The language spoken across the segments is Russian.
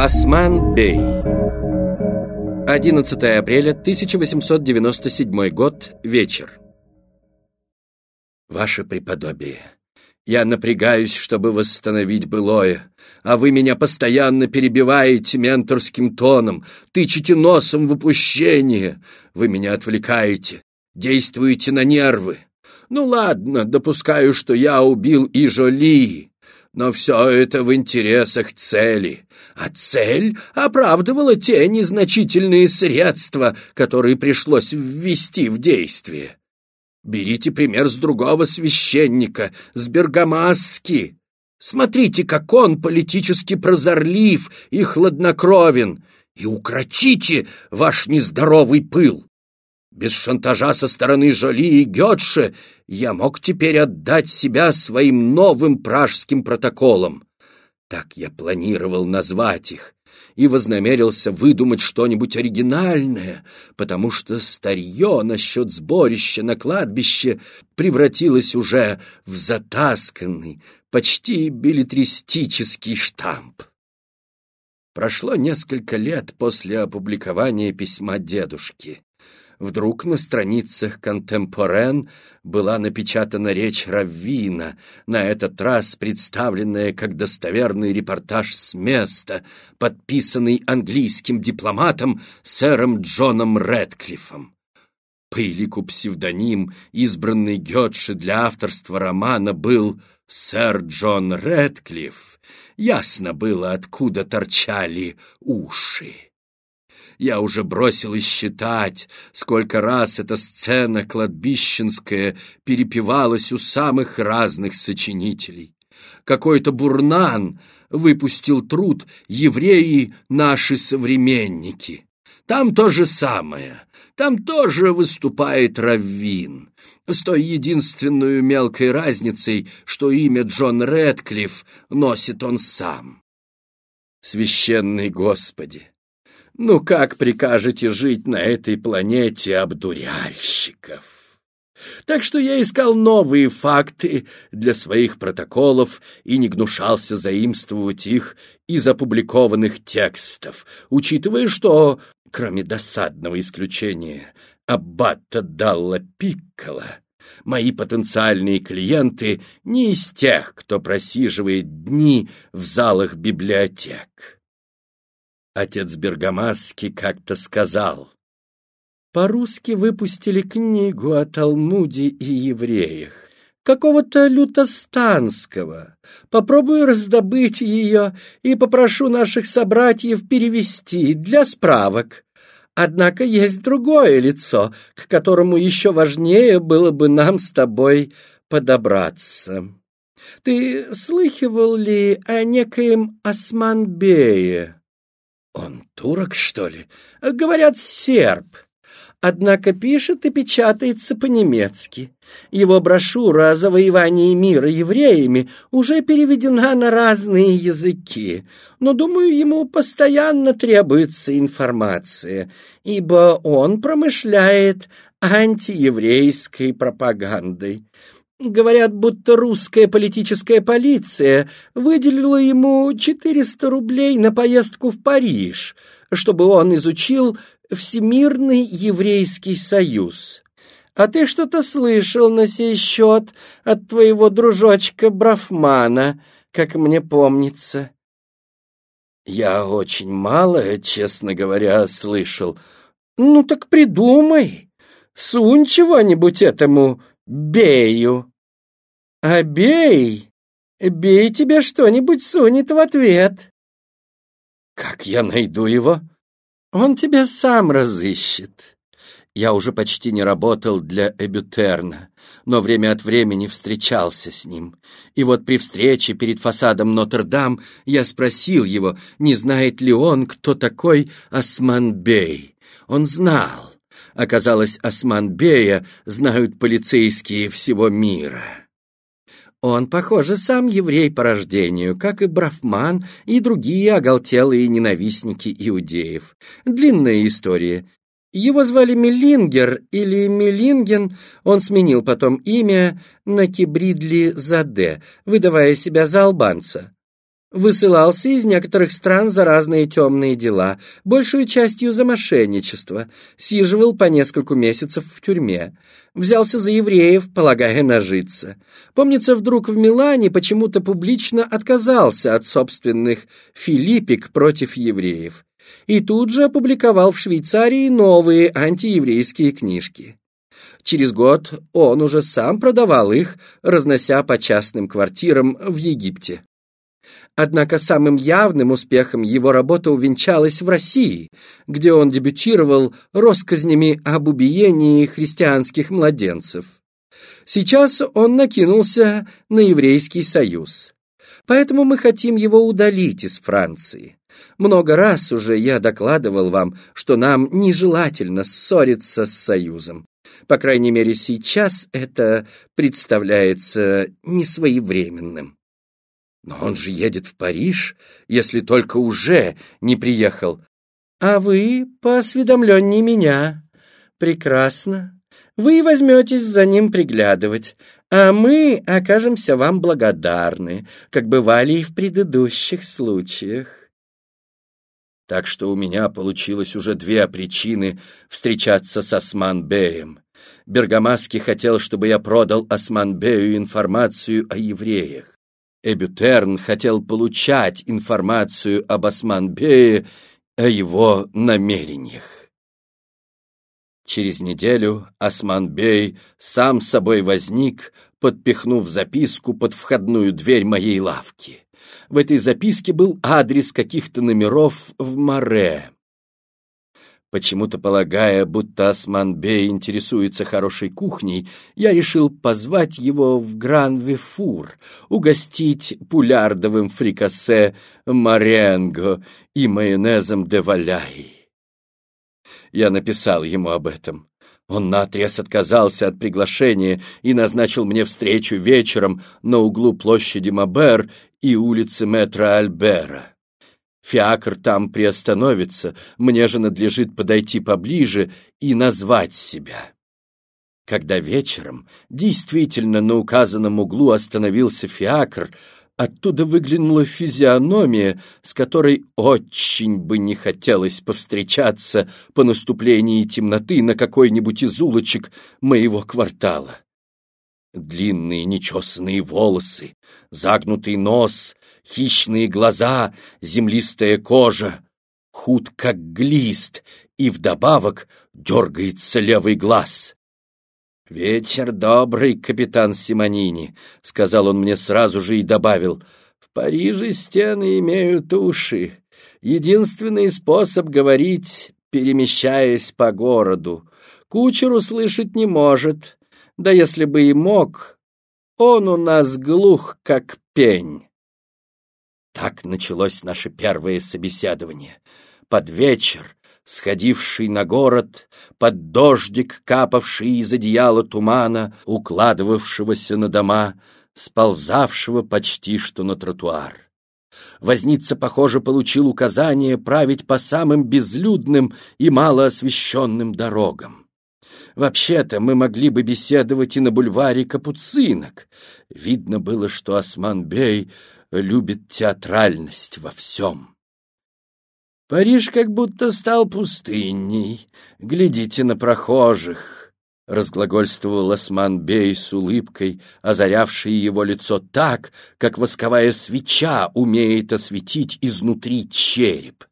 Осман Бей. 11 апреля 1897 год, вечер. Ваше преподобие, я напрягаюсь, чтобы восстановить былое, а вы меня постоянно перебиваете менторским тоном, тычете носом в упущение, вы меня отвлекаете, действуете на нервы. Ну ладно, допускаю, что я убил и Жоли, но все это в интересах цели, а цель оправдывала те незначительные средства, которые пришлось ввести в действие. Берите пример с другого священника, с Бергамаски. Смотрите, как он политически прозорлив и хладнокровен, и укротите ваш нездоровый пыл. Без шантажа со стороны Жоли и Гетше я мог теперь отдать себя своим новым пражским протоколам. Так я планировал назвать их и вознамерился выдумать что-нибудь оригинальное, потому что старье насчет сборища на кладбище превратилось уже в затасканный, почти билетристический штамп. Прошло несколько лет после опубликования письма дедушки вдруг на страницах «Контемпорен» была напечатана речь Раввина, на этот раз представленная как достоверный репортаж с места, подписанный английским дипломатом сэром Джоном Рэдклиффом. По элику псевдоним, избранный Гетше для авторства романа, был «Сэр Джон Рэдклифф». Ясно было, откуда торчали уши. Я уже бросил и считать, сколько раз эта сцена кладбищенская перепевалась у самых разных сочинителей. Какой-то бурнан выпустил труд «Евреи — наши современники». Там то же самое, там тоже выступает Раввин, с той единственной мелкой разницей, что имя Джон Рэдклифф носит он сам. Священный Господи! Ну как прикажете жить на этой планете обдуряльщиков? Так что я искал новые факты для своих протоколов и не гнушался заимствовать их из опубликованных текстов, учитывая, что, кроме досадного исключения Аббата Далла Пиккола, мои потенциальные клиенты не из тех, кто просиживает дни в залах библиотек. Отец Бергамасский как-то сказал. По-русски выпустили книгу о Талмуде и евреях. Какого-то лютостанского. Попробую раздобыть ее и попрошу наших собратьев перевести для справок. Однако есть другое лицо, к которому еще важнее было бы нам с тобой подобраться. Ты слыхивал ли о некоем Османбее? Он турок, что ли? Говорят, серб. Однако пишет и печатается по-немецки. Его брошюра о завоевании мира евреями уже переведена на разные языки, но, думаю, ему постоянно требуется информация, ибо он промышляет антиеврейской пропагандой. Говорят, будто русская политическая полиция выделила ему 400 рублей на поездку в Париж, чтобы он изучил Всемирный еврейский союз. А ты что-то слышал на сей счет от твоего дружочка Брафмана, как мне помнится. Я очень мало, честно говоря, слышал. Ну так придумай, сунь чего-нибудь этому Бею. А бей, бей тебе что-нибудь сунет в ответ. Как я найду его? Он тебя сам разыщет. Я уже почти не работал для Эбютерна, но время от времени встречался с ним. И вот при встрече перед фасадом Нотр-Дам я спросил его, не знает ли он, кто такой Осман Бей. Он знал. Оказалось, Осман-бея знают полицейские всего мира. Он, похоже, сам еврей по рождению, как и Брафман и другие оголтелые ненавистники иудеев. Длинная история. Его звали Мелингер или Мелинген, он сменил потом имя на Кибридли Заде, выдавая себя за албанца. Высылался из некоторых стран за разные темные дела, большую частью за мошенничество, сиживал по нескольку месяцев в тюрьме, взялся за евреев, полагая нажиться. Помнится, вдруг в Милане почему-то публично отказался от собственных филиппик против евреев и тут же опубликовал в Швейцарии новые антиеврейские книжки. Через год он уже сам продавал их, разнося по частным квартирам в Египте. Однако самым явным успехом его работа увенчалась в России, где он дебютировал россказнями об убиении христианских младенцев. Сейчас он накинулся на Еврейский союз. Поэтому мы хотим его удалить из Франции. Много раз уже я докладывал вам, что нам нежелательно ссориться с Союзом. По крайней мере, сейчас это представляется несвоевременным. Но он же едет в Париж, если только уже не приехал. А вы поосведомленнее меня. Прекрасно. Вы возьметесь за ним приглядывать, а мы окажемся вам благодарны, как бывали и в предыдущих случаях. Так что у меня получилось уже две причины встречаться с Осман-беем. Бергамаский хотел, чтобы я продал Осман-бею информацию о евреях. Эбютерн хотел получать информацию об Осман-бее, о его намерениях. Через неделю Осман-бей сам собой возник, подпихнув записку под входную дверь моей лавки. В этой записке был адрес каких-то номеров в Море. Почему-то полагая, будто Осман-бей интересуется хорошей кухней, я решил позвать его в Гран-Вифур, угостить пулярдовым фрикасе маренго и майонезом де валяй. Я написал ему об этом. Он наотрез отказался от приглашения и назначил мне встречу вечером на углу площади Мабер и улицы метро Альбера. Фиакр там приостановится, мне же надлежит подойти поближе и назвать себя. Когда вечером действительно на указанном углу остановился фиакр, оттуда выглянула физиономия, с которой очень бы не хотелось повстречаться по наступлении темноты на какой-нибудь из улочек моего квартала. Длинные нечесанные волосы, загнутый нос, хищные глаза, землистая кожа, худ как глист, и вдобавок дергается левый глаз. «Вечер добрый, капитан Симонини», — сказал он мне сразу же и добавил, «в Париже стены имеют уши. Единственный способ говорить, перемещаясь по городу. Кучер услышать не может, да если бы и мог, он у нас глух, как пень. Так началось наше первое собеседование. Под вечер, сходивший на город, под дождик, капавший из одеяла тумана, укладывавшегося на дома, сползавшего почти что на тротуар. Возница, похоже, получил указание править по самым безлюдным и малоосвещенным дорогам. Вообще-то мы могли бы беседовать и на бульваре Капуцинок. Видно было, что Осман-бей любит театральность во всем. Париж как будто стал пустыней. Глядите на прохожих. Разглагольствовал Осман-бей с улыбкой, озарявшей его лицо так, как восковая свеча умеет осветить изнутри череп.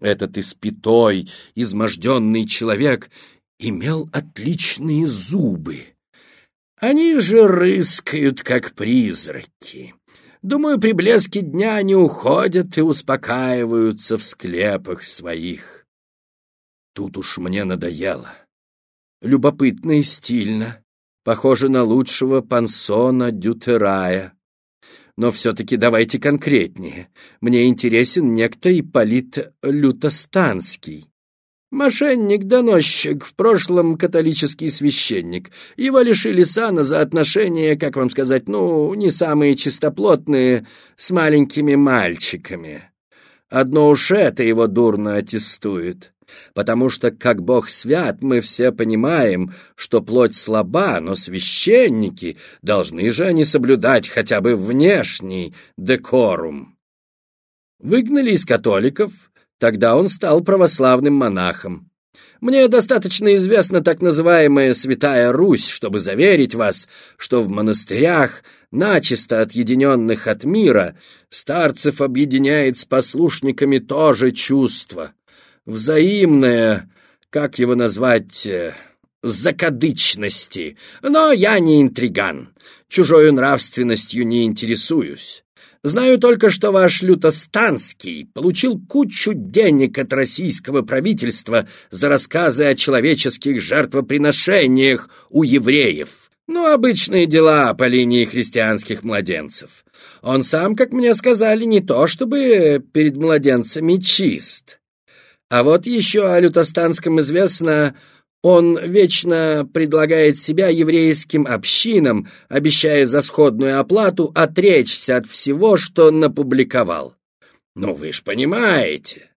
Этот испитой, изможденный человек имел отличные зубы. Они же рыскают, как призраки. Думаю, при блеске дня они уходят и успокаиваются в склепах своих. Тут уж мне надоело. Любопытно и стильно, похоже на лучшего пансона Дютерая. Но все-таки давайте конкретнее. Мне интересен некто Ипполит Лютостанский. Мошенник-доносчик, в прошлом католический священник. Его лишили сана за отношения, как вам сказать, ну, не самые чистоплотные, с маленькими мальчиками. Одно уж это его дурно аттестует. Потому что, как Бог свят, мы все понимаем, что плоть слаба, но священники должны же они соблюдать хотя бы внешний декорум. Выгнали из католиков, тогда он стал православным монахом. Мне достаточно известна так называемая Святая Русь, чтобы заверить вас, что в монастырях, начисто отъединенных от мира, старцев объединяет с послушниками то же чувство. Взаимное, как его назвать, э, закадычности. Но я не интриган, чужою нравственностью не интересуюсь. Знаю только, что ваш Лютостанский получил кучу денег от российского правительства за рассказы о человеческих жертвоприношениях у евреев. Ну, обычные дела по линии христианских младенцев. Он сам, как мне сказали, не то чтобы перед младенцами чист. А вот еще о Лютостанском известно, он вечно предлагает себя еврейским общинам, обещая за сходную оплату отречься от всего, что напубликовал. Ну, вы ж понимаете.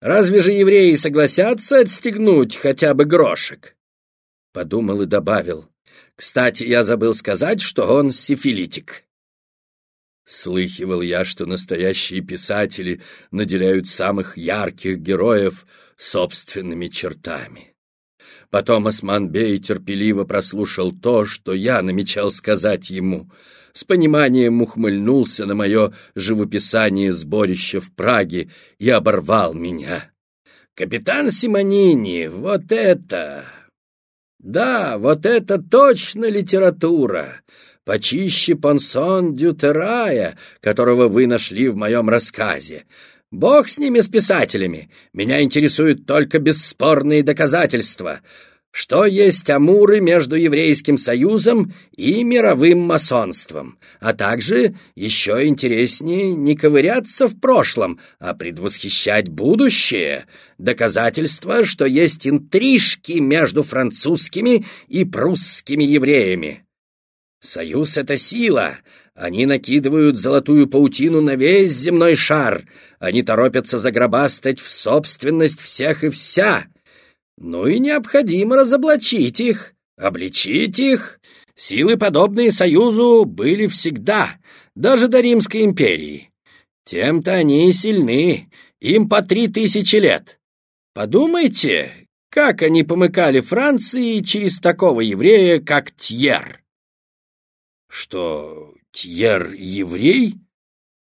Разве же евреи согласятся отстегнуть хотя бы грошек? Подумал и добавил. Кстати, я забыл сказать, что он сифилитик. Слыхивал я, что настоящие писатели наделяют самых ярких героев собственными чертами. Потом Осман-бей терпеливо прослушал то, что я намечал сказать ему. С пониманием ухмыльнулся на мое живописание сборища в Праге и оборвал меня. «Капитан Симонини, вот это...» «Да, вот это точно литература!» почище Понсон Дютерая, которого вы нашли в моем рассказе. Бог с ними, с писателями. Меня интересуют только бесспорные доказательства. Что есть амуры между Еврейским Союзом и мировым масонством? А также еще интереснее не ковыряться в прошлом, а предвосхищать будущее. Доказательства, что есть интрижки между французскими и прусскими евреями. Союз — это сила. Они накидывают золотую паутину на весь земной шар. Они торопятся загробастать в собственность всех и вся. Ну и необходимо разоблачить их, обличить их. Силы, подобные Союзу, были всегда, даже до Римской империи. Тем-то они и сильны, им по три тысячи лет. Подумайте, как они помыкали Франции через такого еврея, как Тьер. Что, Тьер еврей?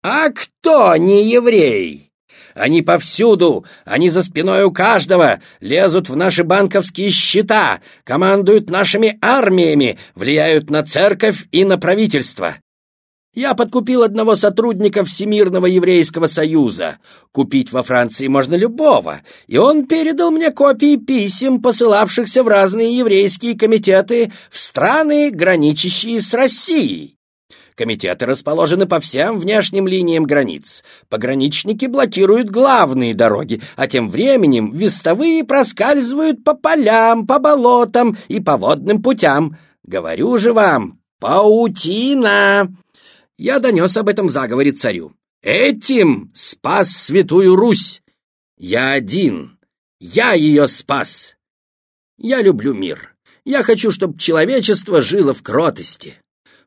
А кто не еврей? Они повсюду, они за спиной у каждого, лезут в наши банковские счета, командуют нашими армиями, влияют на церковь и на правительство. Я подкупил одного сотрудника Всемирного еврейского союза. Купить во Франции можно любого, и он передал мне копии писем, посылавшихся в разные еврейские комитеты в страны, граничащие с Россией. Комитеты расположены по всем внешним линиям границ. Пограничники блокируют главные дороги, а тем временем вестовые проскальзывают по полям, по болотам и по водным путям. Говорю же вам, паутина! Я донес об этом заговоре царю. Этим спас Святую Русь. Я один. Я ее спас. Я люблю мир. Я хочу, чтобы человечество жило в кротости.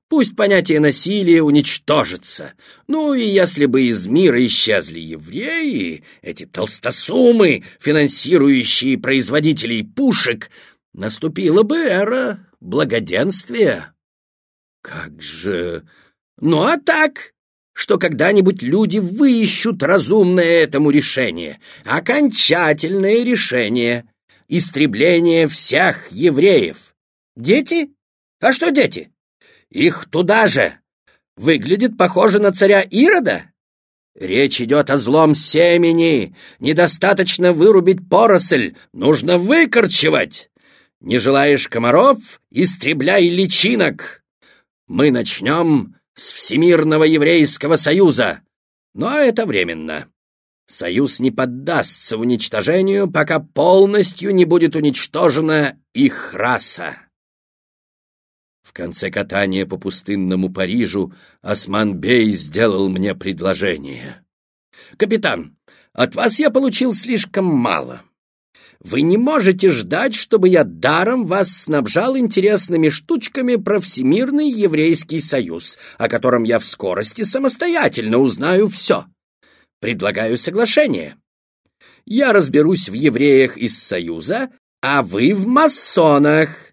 Пусть понятие насилия уничтожится. Ну и если бы из мира исчезли евреи, эти толстосумы, финансирующие производителей пушек, наступила бы эра благоденствия. Как же ну а так, что когда-нибудь люди выищут разумное этому решение, окончательное решение, истребление всех евреев. Дети? А что дети? Их туда же. Выглядит похоже на царя Ирода. Речь идет о злом семени. Недостаточно вырубить поросль, нужно выкорчевать. Не желаешь комаров? Истребляй личинок. Мы начнем с Всемирного еврейского союза. Но это временно. Союз не поддастся уничтожению, пока полностью не будет уничтожена их раса. В конце катания по пустынному Парижу Осман-бей сделал мне предложение. «Капитан, от вас я получил слишком мало. Вы не можете ждать, чтобы я даром вас снабжал интересными штучками про Всемирный Еврейский Союз, о котором я в скорости самостоятельно узнаю все. Предлагаю соглашение. Я разберусь в евреях из Союза, а вы в масонах.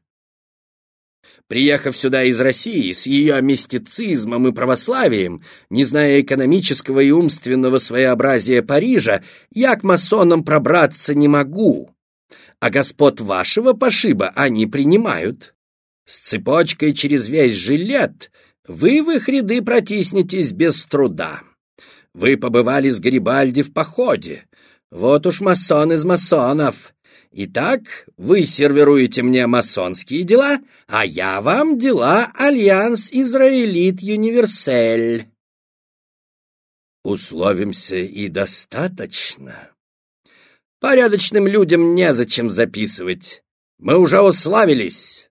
Приехав сюда из России с ее мистицизмом и православием, не зная экономического и умственного своеобразия Парижа, я к масонам пробраться не могу. А господ вашего пошиба они принимают. С цепочкой через весь жилет вы в их ряды протиснетесь без труда. Вы побывали с Гарибальди в походе. Вот уж масон из масонов. Итак, вы сервируете мне масонские дела, а я вам дела Альянс Израилит Юниверсель. Условимся и достаточно. Порядочным людям незачем записывать. Мы уже уславились.